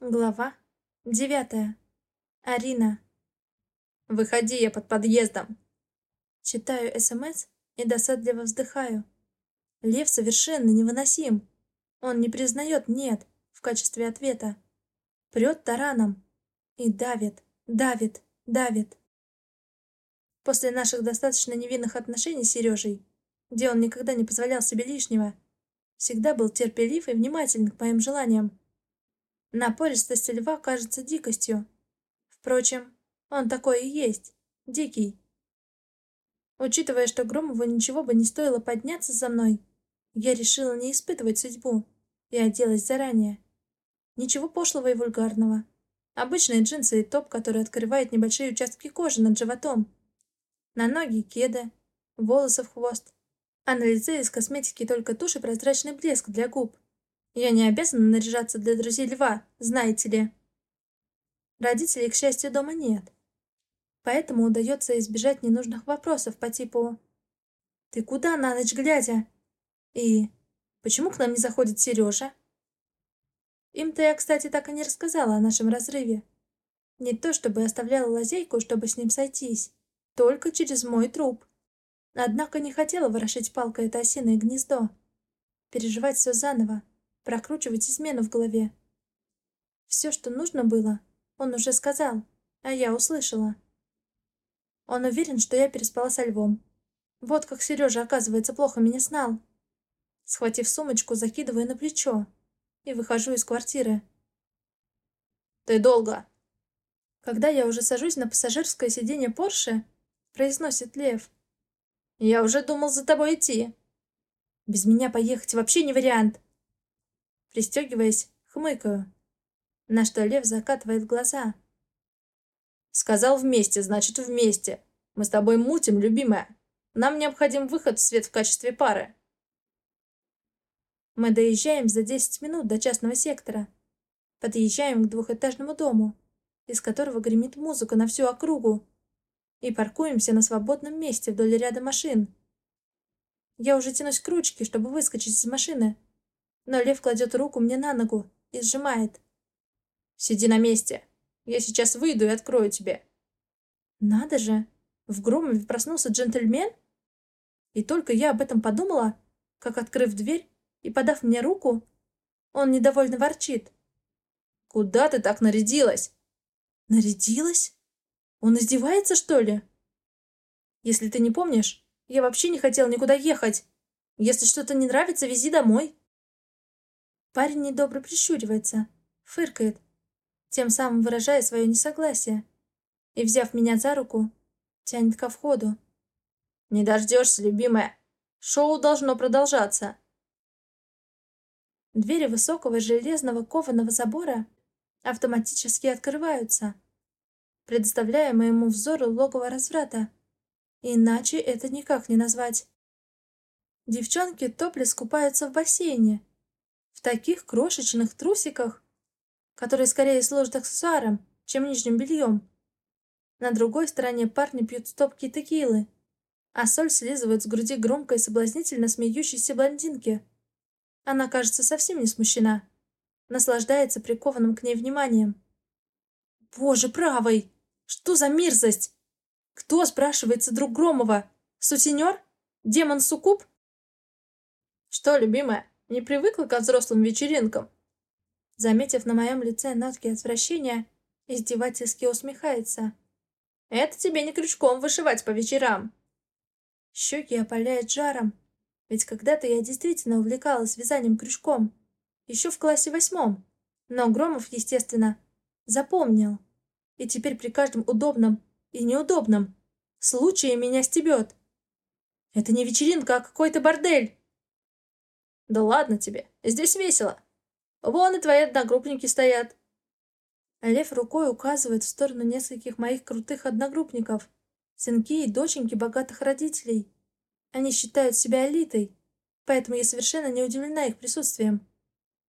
Глава девятая. Арина. «Выходи, я под подъездом!» Читаю СМС и досадливо вздыхаю. Лев совершенно невыносим. Он не признает «нет» в качестве ответа. Прет тараном. И давит, давит, давит. После наших достаточно невинных отношений с Сережей, где он никогда не позволял себе лишнего, всегда был терпелив и внимателен к моим желаниям. Напористость льва кажется дикостью. Впрочем, он такой и есть, дикий. Учитывая, что Громову ничего бы не стоило подняться за мной, я решила не испытывать судьбу и оделась заранее. Ничего пошлого и вульгарного. Обычные джинсы и топ, который открывает небольшие участки кожи над животом. На ноги кеды, волосы в хвост. А на лице из косметики только тушь и прозрачный блеск для губ. Я не обязана наряжаться для друзей льва, знаете ли. Родителей, к счастью, дома нет. Поэтому удается избежать ненужных вопросов по типу «Ты куда на ночь глядя?» и «Почему к нам не заходит Сережа?» Им-то я, кстати, так и не рассказала о нашем разрыве. Не то чтобы оставляла лазейку, чтобы с ним сойтись, только через мой труп. Однако не хотела ворошить палкой это осиное гнездо. Переживать все заново, прокручивать измену в голове. Все, что нужно было, он уже сказал, а я услышала. Он уверен, что я переспала со львом. Вот как Сережа, оказывается, плохо меня знал. Схватив сумочку, закидываю на плечо и выхожу из квартиры. «Ты долго!» Когда я уже сажусь на пассажирское сиденье Порше, произносит Лев. «Я уже думал за тобой идти!» «Без меня поехать вообще не вариант!» Пристегиваясь, хмыкаю. На что Лев закатывает глаза. «Сказал вместе, значит вместе. Мы с тобой мутим, любимая. Нам необходим выход в свет в качестве пары». Мы доезжаем за 10 минут до частного сектора. Подъезжаем к двухэтажному дому, из которого гремит музыка на всю округу. И паркуемся на свободном месте вдоль ряда машин. Я уже тянусь к ручке, чтобы выскочить из машины, но лев кладет руку мне на ногу и сжимает. «Сиди на месте. Я сейчас выйду и открою тебе». «Надо же! В Громове проснулся джентльмен?» И только я об этом подумала, как, открыв дверь и подав мне руку, он недовольно ворчит. «Куда ты так нарядилась?» «Нарядилась? Он издевается, что ли?» «Если ты не помнишь, я вообще не хотел никуда ехать. Если что-то не нравится, вези домой». Парень недобро прищуривается, фыркает, тем самым выражая свое несогласие, и, взяв меня за руку, тянет ко входу. «Не дождешься, любимая. Шоу должно продолжаться». Двери высокого железного кованого забора автоматически открываются, предоставляя моему взору логово разврата. Иначе это никак не назвать. Девчонки топлес купаются в бассейне, в таких крошечных трусиках, которые скорее служат аксессуаром, чем нижним бельем. На другой стороне парни пьют стопки текилы, а соль слизывают с груди громко и соблазнительно смеющейся блондинки. Она, кажется, совсем не смущена. Наслаждается прикованным к ней вниманием. «Боже правый! Что за мерзость? Кто, спрашивается, друг Громова? Сутенер? Демон-суккуб?» «Что, любимая, не привыкла ко взрослым вечеринкам. Заметив на моем лице нотки отвращения, издевательски усмехается. Это тебе не крючком вышивать по вечерам. Щеки опаляет жаром. Ведь когда-то я действительно увлекалась вязанием крючком. Еще в классе восьмом. Но Громов, естественно, запомнил. И теперь при каждом удобном и неудобном случае меня стебет. Это не вечеринка, а какой-то бордель. Да ладно тебе, здесь весело. Вон и твои одногруппники стоят. Лев рукой указывает в сторону нескольких моих крутых одногруппников, сынки и доченьки богатых родителей. Они считают себя элитой, поэтому я совершенно не удивлена их присутствием.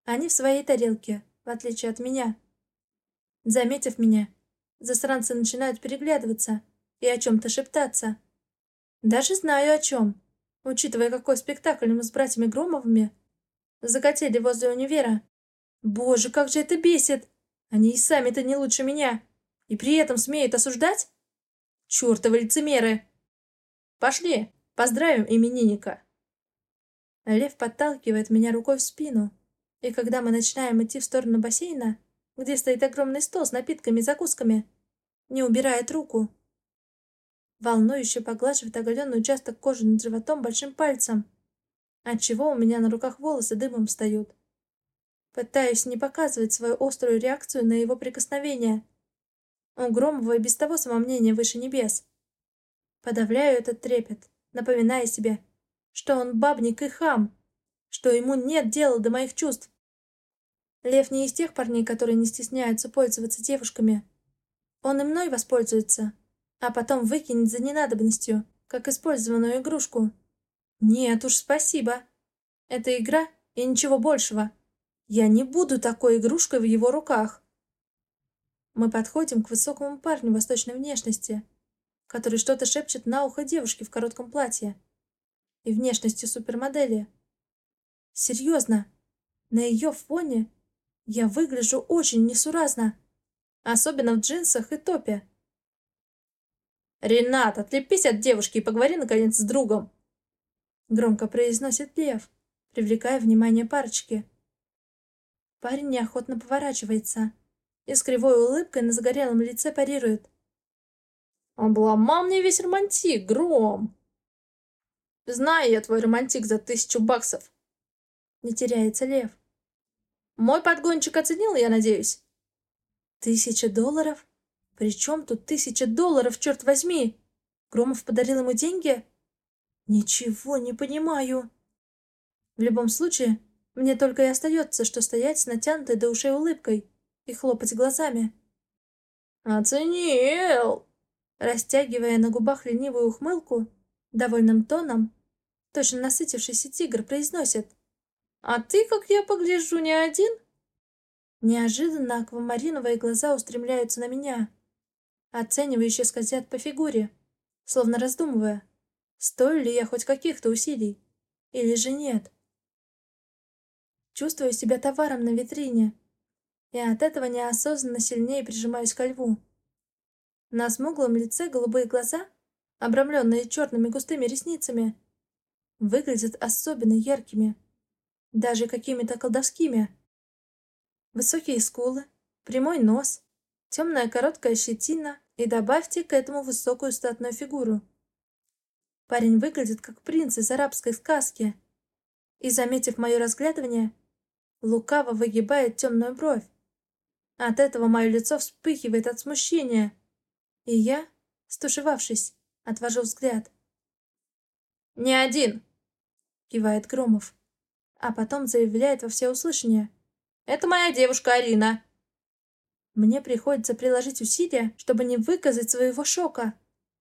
Они в своей тарелке, в отличие от меня. Заметив меня, засранцы начинают переглядываться и о чем-то шептаться. Даже знаю о чем учитывая, какой спектакль мы с братьями Громовыми закатили возле универа. Боже, как же это бесит! Они и сами-то не лучше меня. И при этом смеют осуждать? Чёртовы лицемеры! Пошли, поздравим именинника. Лев подталкивает меня рукой в спину, и когда мы начинаем идти в сторону бассейна, где стоит огромный стол с напитками и закусками, не убирает руку. Волнующе поглаживает оголенный участок кожи над животом большим пальцем, отчего у меня на руках волосы дымом встают. Пытаюсь не показывать свою острую реакцию на его прикосновение. У Громова и без того самомнение выше небес. Подавляю этот трепет, напоминая себе, что он бабник и хам, что ему нет дела до моих чувств. Лев не из тех парней, которые не стесняются пользоваться девушками. Он и мной воспользуется, а потом выкинет за ненадобностью, как использованную игрушку. Нет уж, спасибо. Это игра и ничего большего. Я не буду такой игрушкой в его руках. Мы подходим к высокому парню восточной внешности, который что-то шепчет на ухо девушке в коротком платье и внешности супермодели. Серьезно, на ее фоне я выгляжу очень несуразно, особенно в джинсах и топе. «Ренат, отлепись от девушки и поговори, наконец, с другом!» Громко произносит Лев, привлекая внимание парочки. Парень неохотно поворачивается и с кривой улыбкой на загорелом лице парирует. «Обломал мне весь романтик, Гром!» «Знаю я твой романтик за тысячу баксов!» Не теряется Лев. «Мой подгончик оценил, я надеюсь?» «Тысяча долларов? Причем тут тысяча долларов, черт возьми? Громов подарил ему деньги?» «Ничего не понимаю!» В любом случае, мне только и остается, что стоять с натянутой до ушей улыбкой и хлопать глазами. «Оценил!» Растягивая на губах ленивую ухмылку, довольным тоном, точно насытившийся тигр произносит. «А ты, как я погляжу, не один?» Неожиданно аквамариновые глаза устремляются на меня. Оценивающе скользят по фигуре, словно раздумывая, стою ли я хоть каких-то усилий, или же нет. Чувствую себя товаром на витрине. И от этого неосознанно сильнее прижимаюсь ко льву. На смуглом лице голубые глаза, обрамленные черными густыми ресницами, выглядят особенно яркими, даже какими-то колдовскими. Высокие скулы, прямой нос, темная короткая щетина и добавьте к этому высокую статную фигуру. Парень выглядит как принц из арабской сказки. И, заметив мое разглядывание, лукаво выгибает темную бровь. От этого мое лицо вспыхивает от смущения, и я, стушевавшись, отвожу взгляд. «Не один!» — кивает Громов, а потом заявляет во всеуслышание. «Это моя девушка Арина!» Мне приходится приложить усилия, чтобы не выказать своего шока.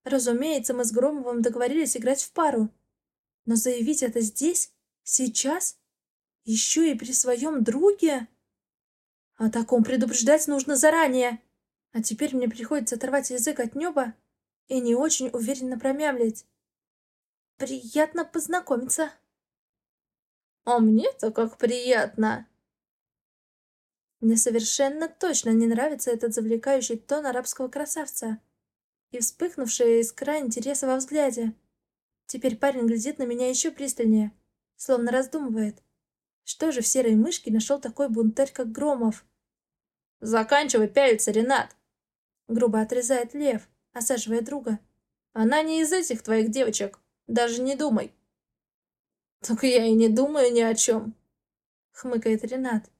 Разумеется, мы с Громовым договорились играть в пару. Но заявить это здесь? Сейчас? Еще и при своем друге? О таком предупреждать нужно заранее. А теперь мне приходится оторвать язык от неба и не очень уверенно промямлить. Приятно познакомиться. А мне-то как приятно. Мне совершенно точно не нравится этот завлекающий тон арабского красавца и вспыхнувшая искра интереса во взгляде. Теперь парень глядит на меня еще пристальнее, словно раздумывает. Что же в серой мышке нашел такой бунтарь, как Громов? «Заканчивай пялиться, Ренат!» Грубо отрезает Лев, осаживая друга. «Она не из этих твоих девочек. Даже не думай!» «Так я и не думаю ни о чем!» Хмыкает Ренат.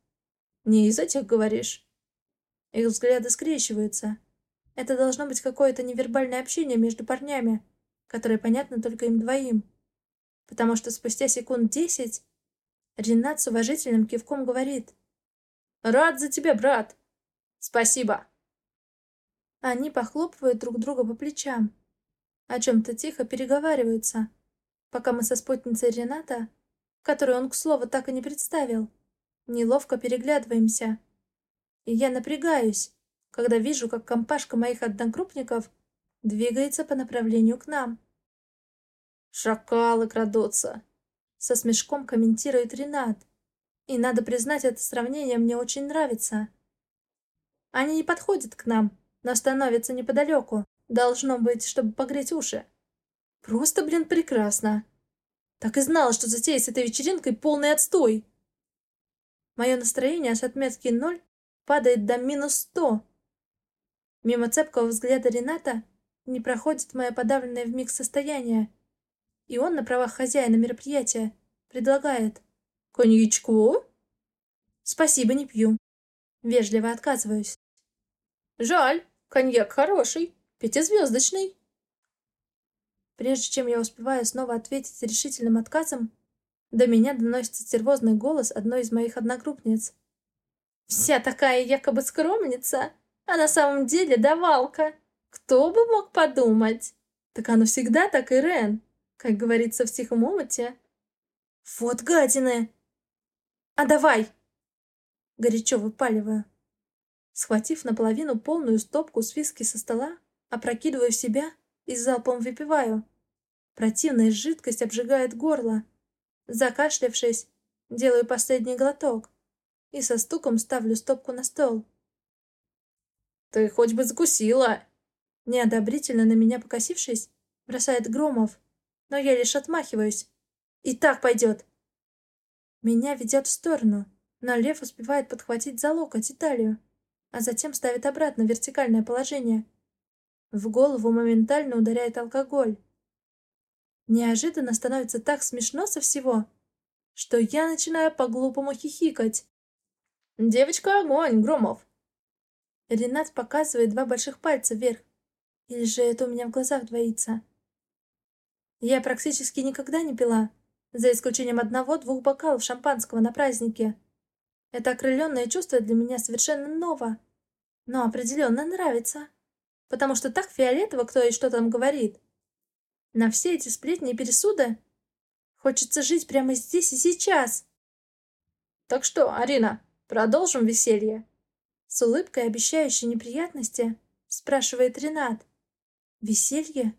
«Не из этих, говоришь?» Их взгляды скрещиваются. Это должно быть какое-то невербальное общение между парнями, которое понятно только им двоим. Потому что спустя секунд десять Ренат с уважительным кивком говорит. «Рад за тебя, брат! Спасибо!» Они похлопывают друг друга по плечам, о чем-то тихо переговариваются, пока мы со спутницей Рената, которую он, к слову, так и не представил, неловко переглядываемся. И я напрягаюсь, когда вижу, как компашка моих одногруппников двигается по направлению к нам. «Шакалы крадутся!» Со смешком комментирует Ренат. И надо признать, это сравнение мне очень нравится. Они не подходят к нам, но становятся неподалеку. Должно быть, чтобы погреть уши. Просто, блин, прекрасно. Так и знала, что затея с этой вечеринкой полный отстой. Мое настроение с отметки ноль падает до минус сто. Мимо цепкого взгляда Рената не проходит мое подавленное вмиг состояние. И он на правах хозяина мероприятия предлагает. «Коньячку?» «Спасибо, не пью». Вежливо отказываюсь. «Жаль, коньяк хороший, пятизвездочный». Прежде чем я успеваю снова ответить решительным отказом, до меня доносится стервозный голос одной из моих одногруппниц. «Вся такая якобы скромница, а на самом деле давалка. Кто бы мог подумать?» «Так оно всегда так, Ирен, как говорится в тихом омуте». «Вот гадины!» «А давай!» Горячо выпаливаю. Схватив наполовину полную стопку с виски со стола, опрокидываю в себя и залпом выпиваю. Противная жидкость обжигает горло. Закашлявшись, делаю последний глоток и со стуком ставлю стопку на стол. «Ты хоть бы закусила!» Неодобрительно на меня покосившись, бросает Громов, но я лишь отмахиваюсь. «И так пойдет!» Меня ведет в сторону, но Лев успевает подхватить за локоть и талию, а затем ставит обратно в вертикальное положение – в голову моментально ударяет алкоголь. Неожиданно становится так смешно со всего, что я начинаю по-глупому хихикать. «Девочка, огонь, Громов!» Ренат показывает два больших пальца вверх. Или же это у меня в глазах двоится? Я практически никогда не пила, за исключением одного-двух бокалов шампанского на празднике. Это окрыленное чувство для меня совершенно ново, но определенно нравится потому что так фиолетово, кто и что там говорит. На все эти сплетни и пересуды хочется жить прямо здесь и сейчас. Так что, Арина, продолжим веселье? С улыбкой, обещающей неприятности, спрашивает Ренат. Веселье?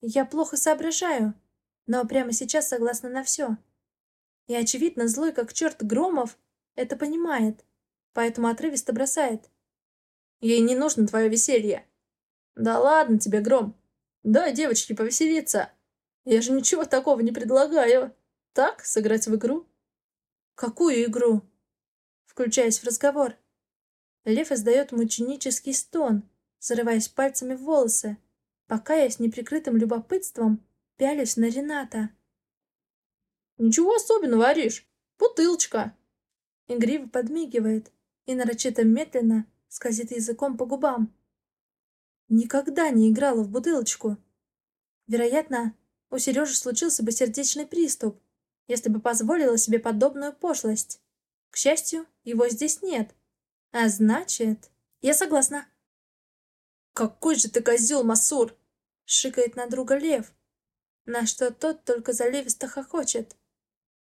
Я плохо соображаю, но прямо сейчас согласна на все. И, очевидно, злой как черт Громов это понимает, поэтому отрывисто бросает. Ей не нужно твое веселье. Да ладно тебе, Гром. Дай девочке повеселиться. Я же ничего такого не предлагаю. Так, сыграть в игру? Какую игру? Включаясь в разговор. Лев издает мученический стон, зарываясь пальцами в волосы, пока я с неприкрытым любопытством пялюсь на Рената. «Ничего особенного, Ариш. Бутылочка!» Игриво подмигивает и нарочито медленно скользит языком по губам. Никогда не играла в бутылочку. Вероятно, у Сережи случился бы сердечный приступ, если бы позволила себе подобную пошлость. К счастью, его здесь нет. А значит... Я согласна. «Какой же ты козел, Масур!» — шикает на друга Лев, на что тот только заливисто хохочет.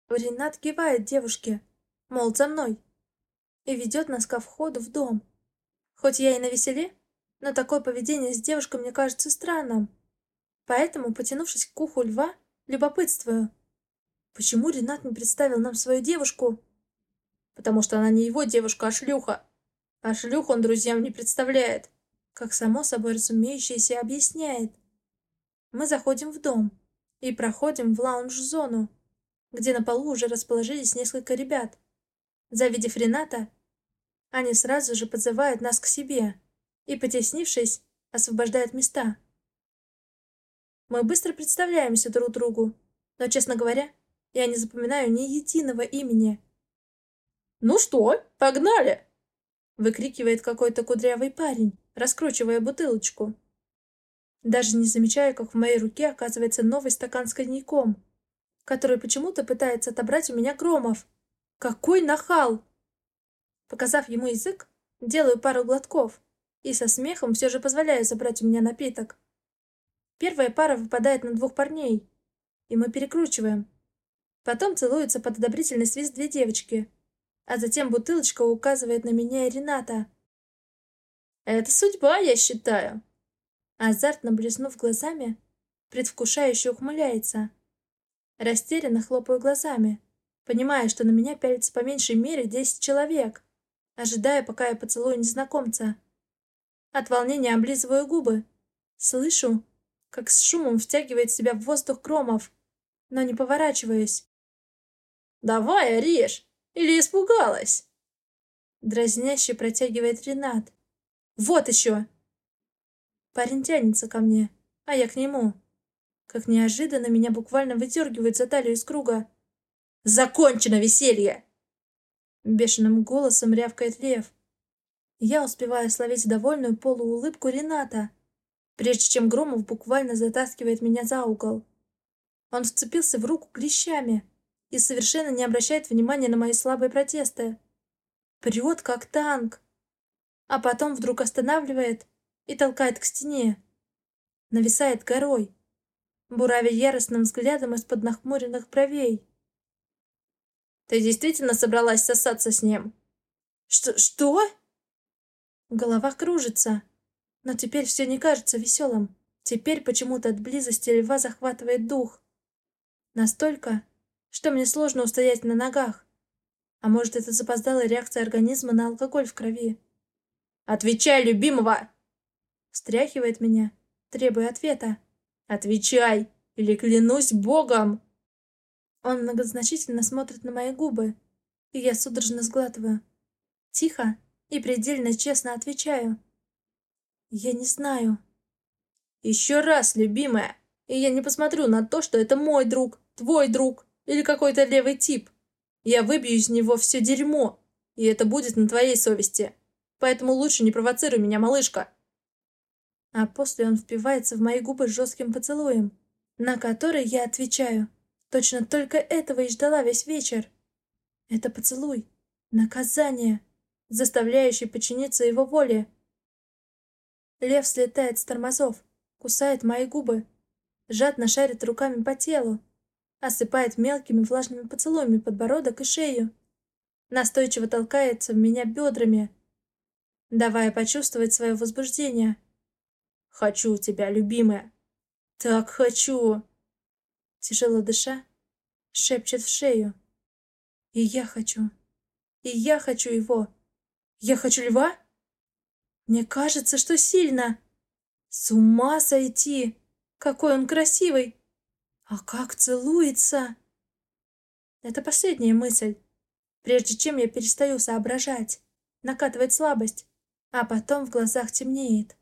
Ренат кивает девушке, мол, за мной, и ведет нас ко входу в дом. Хоть я и на веселе, но такое поведение с девушкой мне кажется странным. Поэтому, потянувшись к уху льва, любопытствую. Почему Ренат не представил нам свою девушку? Потому что она не его девушка, а шлюха. А шлюх он друзьям не представляет. Как само собой разумеющееся объясняет. Мы заходим в дом и проходим в лаунж-зону, где на полу уже расположились несколько ребят. Завидев Рената, они сразу же подзывают нас к себе и, потеснившись, освобождает места. Мы быстро представляемся друг другу, но, честно говоря, я не запоминаю ни единого имени. «Ну что, погнали!» выкрикивает какой-то кудрявый парень, раскручивая бутылочку. Даже не замечаю, как в моей руке оказывается новый стакан с коньяком, который почему-то пытается отобрать у меня Громов. Какой нахал! Показав ему язык, делаю пару глотков и со смехом все же позволяю забрать у меня напиток. Первая пара выпадает на двух парней, и мы перекручиваем. Потом целуются под одобрительный свист две девочки, а затем бутылочка указывает на меня и Рената. «Это судьба, я считаю!» Азартно блеснув глазами, предвкушающе ухмыляется. Растерянно хлопаю глазами, понимая, что на меня пялится по меньшей мере десять человек. ожидая, пока я поцелую незнакомца. От волнения облизываю губы. Слышу, как с шумом втягивает в себя в воздух Громов, но не поворачиваюсь. «Давай, орешь! Или испугалась?» Дразняще протягивает Ренат. «Вот еще!» Парень тянется ко мне, а я к нему. Как неожиданно меня буквально выдергивают за талию из круга. «Закончено веселье!» Бешеным голосом рявкает Лев. Я успеваю словить довольную полуулыбку Рената, прежде чем Громов буквально затаскивает меня за угол. Он вцепился в руку клещами и совершенно не обращает внимания на мои слабые протесты. Прет, как танк. А потом вдруг останавливает и толкает к стене. Нависает горой, буравя яростным взглядом из-под нахмуренных бровей. «Ты действительно собралась сосаться с ним?» «Что? Что?» Голова кружится, но теперь все не кажется веселым. Теперь почему-то от близости льва захватывает дух. Настолько, что мне сложно устоять на ногах. А может, это запоздалая реакция организма на алкоголь в крови. «Отвечай, любимого!» Встряхивает меня, требуя ответа. «Отвечай, или клянусь богом!» Он многозначительно смотрит на мои губы, и я судорожно сглатываю. Тихо и предельно честно отвечаю. Я не знаю. Еще раз, любимая, и я не посмотрю на то, что это мой друг, твой друг или какой-то левый тип. Я выбью из него все дерьмо, и это будет на твоей совести. Поэтому лучше не провоцируй меня, малышка. А после он впивается в мои губы жестким поцелуем, на который я отвечаю. Точно только этого и ждала весь вечер. Это поцелуй. Наказание, заставляющий подчиниться его воле. Лев слетает с тормозов, кусает мои губы, жадно шарит руками по телу, осыпает мелкими влажными поцелуями подбородок и шею, настойчиво толкается в меня бедрами, давая почувствовать свое возбуждение. «Хочу тебя, любимая! Так хочу!» Тяжело дыша, шепчет в шею. «И я хочу! И я хочу его! Я хочу льва!» Мне кажется, что сильно. С ума сойти! Какой он красивый! А как целуется! Это последняя мысль. Прежде чем я перестаю соображать, накатывает слабость, а потом в глазах темнеет.